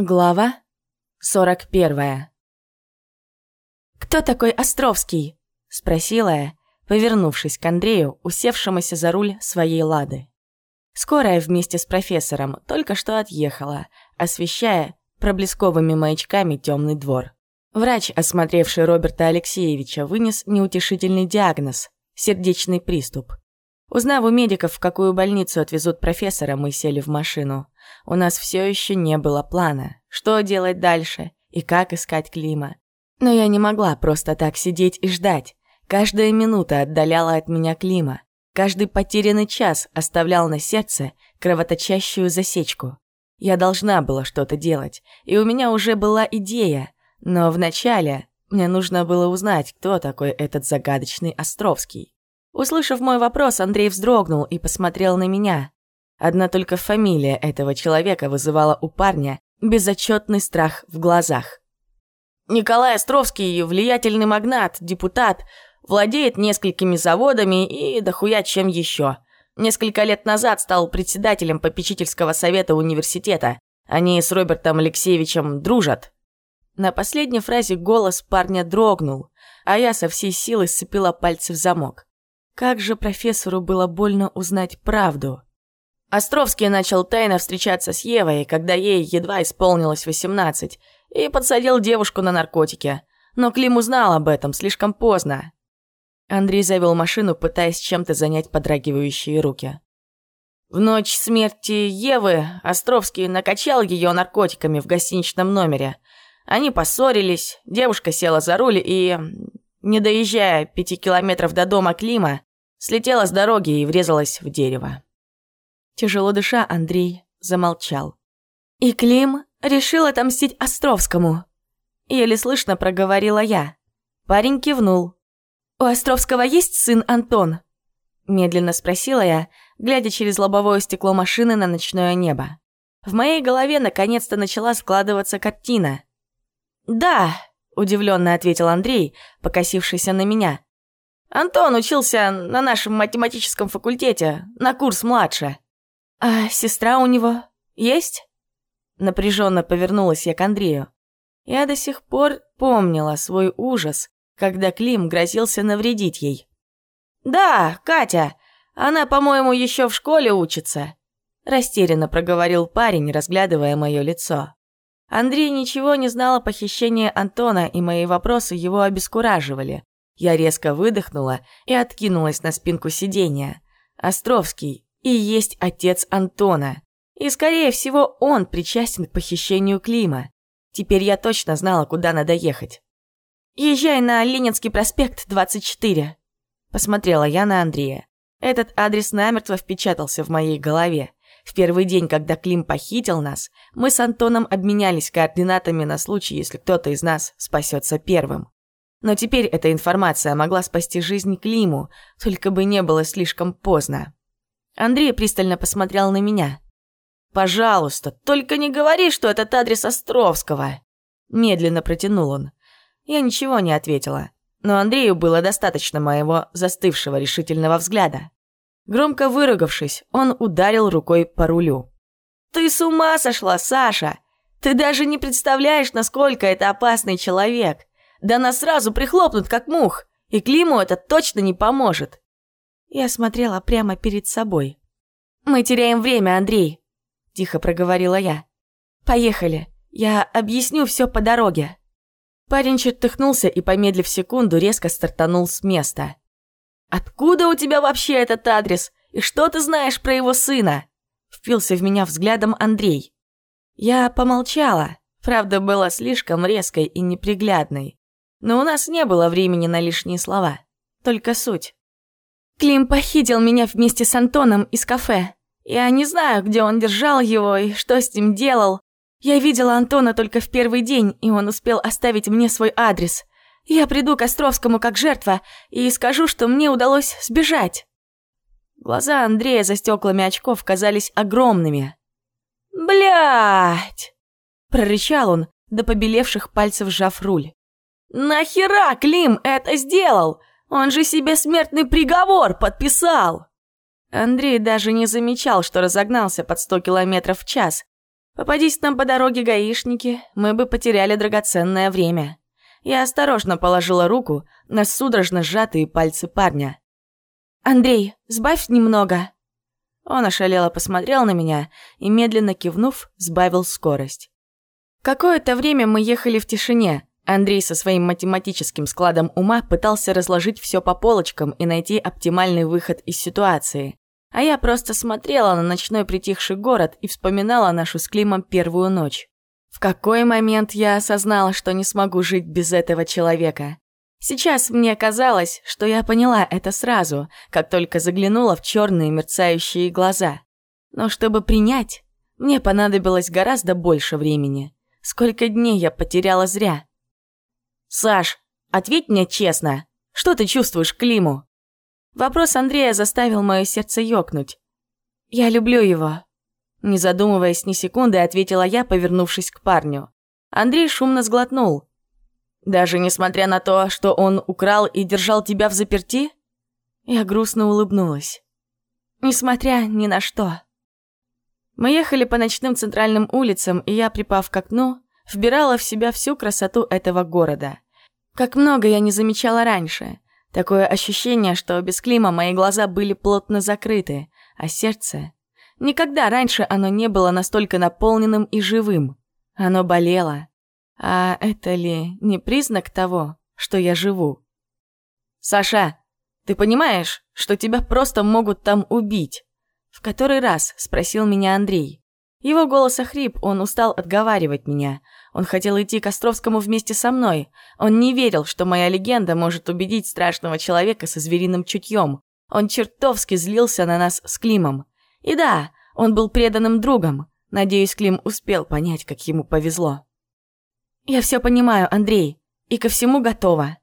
Глава 41 «Кто такой Островский?» – спросила я, повернувшись к Андрею, усевшемуся за руль своей «Лады». Скорая вместе с профессором только что отъехала, освещая проблесковыми маячками темный двор. Врач, осмотревший Роберта Алексеевича, вынес неутешительный диагноз – сердечный приступ. Узнав у медиков, в какую больницу отвезут профессора, мы сели в машину – у нас все еще не было плана, что делать дальше и как искать Клима. Но я не могла просто так сидеть и ждать. Каждая минута отдаляла от меня Клима. Каждый потерянный час оставлял на сердце кровоточащую засечку. Я должна была что-то делать, и у меня уже была идея, но вначале мне нужно было узнать, кто такой этот загадочный Островский. Услышав мой вопрос, Андрей вздрогнул и посмотрел на меня. Одна только фамилия этого человека вызывала у парня безотчетный страх в глазах. Николай Островский – влиятельный магнат, депутат, владеет несколькими заводами и дохуя чем еще. Несколько лет назад стал председателем попечительского совета университета. Они с Робертом Алексеевичем дружат. На последней фразе голос парня дрогнул, а я со всей силы сцепила пальцы в замок. Как же профессору было больно узнать правду. Островский начал тайно встречаться с Евой, когда ей едва исполнилось 18, и подсадил девушку на наркотики. Но Клим узнал об этом слишком поздно. Андрей завел машину, пытаясь чем-то занять подрагивающие руки. В ночь смерти Евы Островский накачал ее наркотиками в гостиничном номере. Они поссорились, девушка села за руль и, не доезжая пяти километров до дома Клима, слетела с дороги и врезалась в дерево. Тяжело дыша, Андрей замолчал. И Клим решил отомстить Островскому. Еле слышно проговорила я. Парень кивнул. «У Островского есть сын Антон?» Медленно спросила я, глядя через лобовое стекло машины на ночное небо. В моей голове наконец-то начала складываться картина. «Да», – удивленно ответил Андрей, покосившийся на меня. «Антон учился на нашем математическом факультете, на курс младше». «А сестра у него есть?» Напряженно повернулась я к Андрею. Я до сих пор помнила свой ужас, когда Клим грозился навредить ей. «Да, Катя, она, по-моему, еще в школе учится», растерянно проговорил парень, разглядывая мое лицо. Андрей ничего не знал о похищении Антона, и мои вопросы его обескураживали. Я резко выдохнула и откинулась на спинку сиденья. Островский, и есть отец Антона. И, скорее всего, он причастен к похищению Клима. Теперь я точно знала, куда надо ехать. «Езжай на Ленинский проспект, 24», – посмотрела я на Андрея. Этот адрес намертво впечатался в моей голове. В первый день, когда Клим похитил нас, мы с Антоном обменялись координатами на случай, если кто-то из нас спасется первым. Но теперь эта информация могла спасти жизнь Климу, только бы не было слишком поздно. Андрей пристально посмотрел на меня. «Пожалуйста, только не говори, что этот адрес Островского!» Медленно протянул он. Я ничего не ответила, но Андрею было достаточно моего застывшего решительного взгляда. Громко выругавшись, он ударил рукой по рулю. «Ты с ума сошла, Саша! Ты даже не представляешь, насколько это опасный человек! Да нас сразу прихлопнут, как мух, и Климу это точно не поможет!» Я смотрела прямо перед собой. «Мы теряем время, Андрей», – тихо проговорила я. «Поехали, я объясню все по дороге». Парень чертыхнулся и, помедлив секунду, резко стартанул с места. «Откуда у тебя вообще этот адрес? И что ты знаешь про его сына?» Впился в меня взглядом Андрей. Я помолчала, правда, была слишком резкой и неприглядной. Но у нас не было времени на лишние слова, только суть. Клим похитил меня вместе с Антоном из кафе. Я не знаю, где он держал его и что с ним делал. Я видела Антона только в первый день, и он успел оставить мне свой адрес. Я приду к Островскому как жертва и скажу, что мне удалось сбежать. Глаза Андрея за стеклами очков казались огромными. Блять! прорычал он, до побелевших пальцев сжав руль. «Нахера Клим это сделал? Он же себе смертный приговор подписал!» Андрей даже не замечал, что разогнался под сто километров в час. Попадись нам по дороге гаишники, мы бы потеряли драгоценное время. Я осторожно положила руку на судорожно сжатые пальцы парня. «Андрей, сбавь немного». Он ошалело посмотрел на меня и, медленно кивнув, сбавил скорость. Какое-то время мы ехали в тишине. Андрей со своим математическим складом ума пытался разложить все по полочкам и найти оптимальный выход из ситуации. А я просто смотрела на ночной притихший город и вспоминала нашу с Климом первую ночь. В какой момент я осознала, что не смогу жить без этого человека? Сейчас мне казалось, что я поняла это сразу, как только заглянула в черные мерцающие глаза. Но чтобы принять, мне понадобилось гораздо больше времени. Сколько дней я потеряла зря. «Саш, ответь мне честно, что ты чувствуешь к Климу?» Вопрос Андрея заставил мое сердце ёкнуть. «Я люблю его». Не задумываясь ни секунды, ответила я, повернувшись к парню. Андрей шумно сглотнул. «Даже несмотря на то, что он украл и держал тебя в заперти?» Я грустно улыбнулась. «Несмотря ни на что». Мы ехали по ночным центральным улицам, и я, припав к окну, вбирала в себя всю красоту этого города. Как много я не замечала раньше. Такое ощущение, что без Клима мои глаза были плотно закрыты, а сердце... Никогда раньше оно не было настолько наполненным и живым. Оно болело. А это ли не признак того, что я живу? «Саша, ты понимаешь, что тебя просто могут там убить?» В который раз спросил меня Андрей. Его голос охрип, он устал отговаривать меня. Он хотел идти к Островскому вместе со мной. Он не верил, что моя легенда может убедить страшного человека со звериным чутьем. Он чертовски злился на нас с Климом. И да, он был преданным другом. Надеюсь, Клим успел понять, как ему повезло. «Я все понимаю, Андрей, и ко всему готова».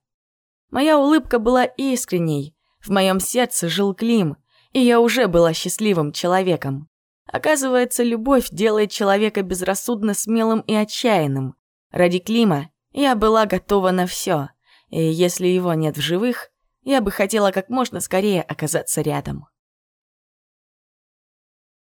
Моя улыбка была искренней. В моем сердце жил Клим, и я уже была счастливым человеком. Оказывается, любовь делает человека безрассудно смелым и отчаянным. Ради Клима я была готова на все, и если его нет в живых, я бы хотела как можно скорее оказаться рядом.